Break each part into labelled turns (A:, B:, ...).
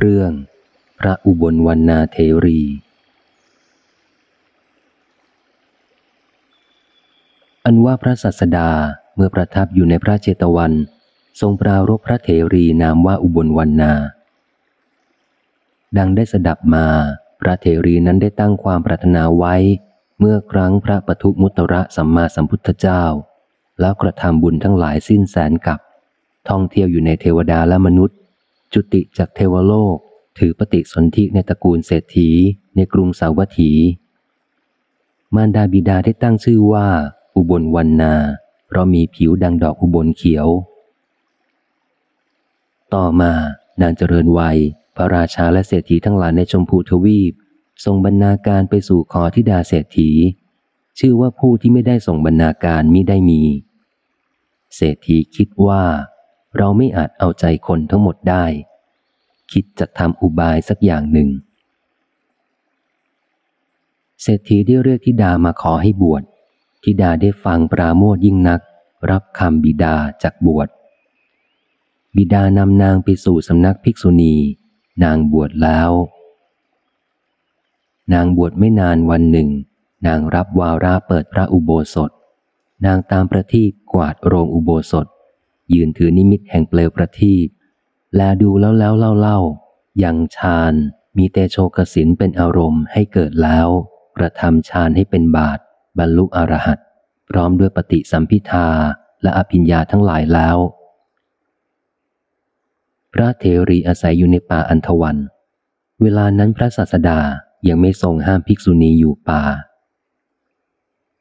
A: เรื่อง พระอุบลวันนาเทรี อันว่าพระสัสดาเมื่อประทับอยู่ในพระเจตวัน ทรงปรารบพระเทรีนามว่าอุบลวันนา ดังได้สดับมา พระเทรีนั้นได้ตั้งความปรารถนาไว้ เมื่อครั้งพระปทุมุตระสัมมาสัมพุทธเจ้า แล้วกระทำบุญทั้งหลายสิ้นแสนกับ ท่องเที่ยวอยู่ในเทวดาและมนุษย์ จุติจากเทวโลก ถือปฏิสนธิในตระกูลเศรษฐีในกรุงสาวัตถี มารดาบิดาได้ตั้งชื่อว่า อุบลวันนา เพราะมีผิวดังดอกอุบลเขียว ต่อมานางเจริญวัย พระราชาและเศรษฐีทั้งหลายในชมพูทวีปส่งบรรณาการไปสู่ขอทิดาเศรษฐี ชื่อว่าผู้ที่ไม่ได้ส่งบรรณาการมิได้มี เศรษฐีคิดว่า เราไม่อาจเอาใจคนทั้งหมดได้ คิดจะทำอุบายสักอย่างหนึ่ง เศรษฐีได้เรียกธิดามาขอให้บวชธิดาได้ฟังปราโมทยิ่งนัก รับคำบิดาจากบวช บิดานำนางไปสู่สำนักภิกษุณี นางบวชแล้ว นางบวชไม่นานวันหนึ่ง นางรับวาระเปิดพระอุโบสถ นางตามประทีปกวาดโรงอุโบสถ ยืนถือนิมิตแห่งเปลวประทีปแลดูแล้วแล้วเล่าเล่ายังฌานมีเตโชกสินเป็นอารมณ์ให้เกิดแล้วกระทำฌานให้เป็นบาท บรรลุอรหัตพร้อมด้วยปฏิสัมพิทาและอภิญญาทั้งหลายแล้ว พระเทรีอาศัยอยู่ในป่าอันทวัน เวลานั้นพระศาสดายังไม่ทรงห้ามภิกษุณีอยู่ป่า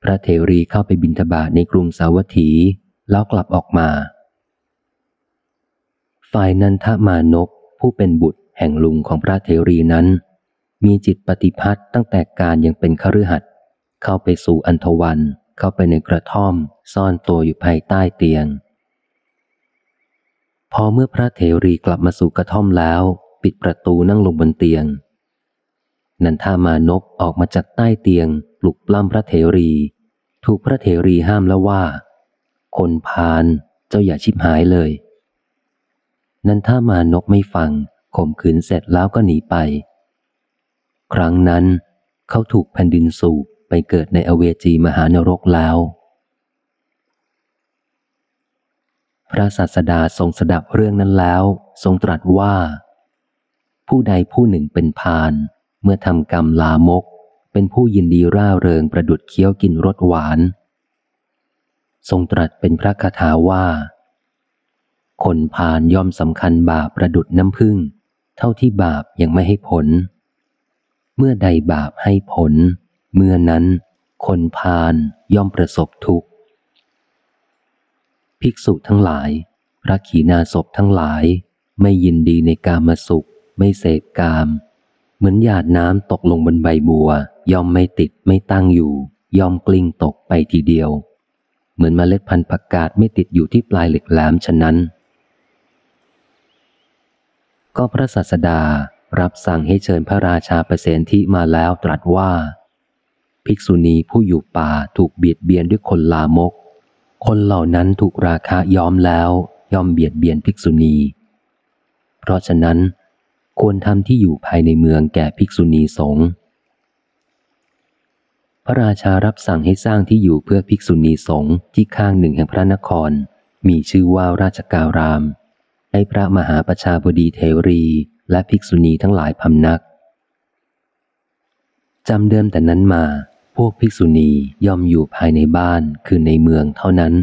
A: พระเทรีเข้าไปบินทบาทในกรุงสาวัตถีแล้วกลับออกมา ฝ่ายนันทมานกผู้เป็นบุตรแห่งลุงของพระเทรีนั้น มีจิตปฏิพัทธ์ตั้งแต่การยังเป็นคฤหัสถ์เข้าไปสู่อันทวันเข้าไปในกระท่อม ซ่อนตัวอยู่ภายใต้เตียง พอเมื่อพระเทรีกลับมาสู่กระท่อมแล้ว ปิดประตูนั่งลงบนเตียง นันทามานพออกมาจากใต้เตียงปลุกปล้ำพระเทรี ถูกพระเทรีห้ามแล้วว่า คนพาลเจ้าอย่าชิบหายเลย นันทามานพไม่ฟังข่มขืนเสร็จแล้วก็หนีไป ครั้งนั้นเขาถูกแผ่นดินสูบไปเกิดในอเวจีมหานรกแล้ว พระศาสดาทรงสดับเรื่องนั้นแล้ว ทรงตรัสว่า ผู้ใดผู้หนึ่งเป็นพานเมื่อทำกรรมลามก เป็นผู้ยินดีร่าเริงประดุดเคี้ยวกินรสหวาน ทรงตรัสเป็นพระคาถาว่า คนพานย่อมสำคัญบาปประดุดน้ำพึ่ง เท่าที่บาปยังไม่ให้ผล เมื่อใดบาปให้ผล เมื่อนั้น คนพานย่อมประสบทุกข์ ภิกษุทั้งหลาย พระขีณาสพทั้งหลายไม่ยินดีในกามสุข ไม่เสพกาม เหมือนหยาดน้ำตกลงบนใบบัว ย่อมไม่ติดไม่ตั้งอยู่ ย่อมกลิ้งตกไปทีเดียว เหมือนมเมล็ดพันธุ์ผักกาดไม่ติดอยู่ที่ปลายเหล็กแหลมฉะนั้น ก็พระศาสดารับสั่งให้เชิญพระราชาเปรตที่มาแล้วตรัสว่า ภิกษุณีผู้อยู่ป่าถูกเบียดเบียนด้วยคนลามก คนเหล่านั้นถูกราคาย้อมแล้วย่อมเบียดเบียนภิกษุณี เพราะฉะนั้น ควรทำที่อยู่ภายในเมืองแก่ภิกษุณีสงฆ์พระราชารับสั่งให้สร้างที่อยู่เพื่อภิกษุณีสงฆ์ที่ข้างหนึ่งแห่งพระนคร มีชื่อว่าราชการาม ให้พระมหาประชาบดีเทรีและภิกษุณีทั้งหลายพำนักจำเดิมแต่นั้นมา พวกภิกษุณีย่อมอยู่ภายในบ้านคือในเมืองเท่านั้น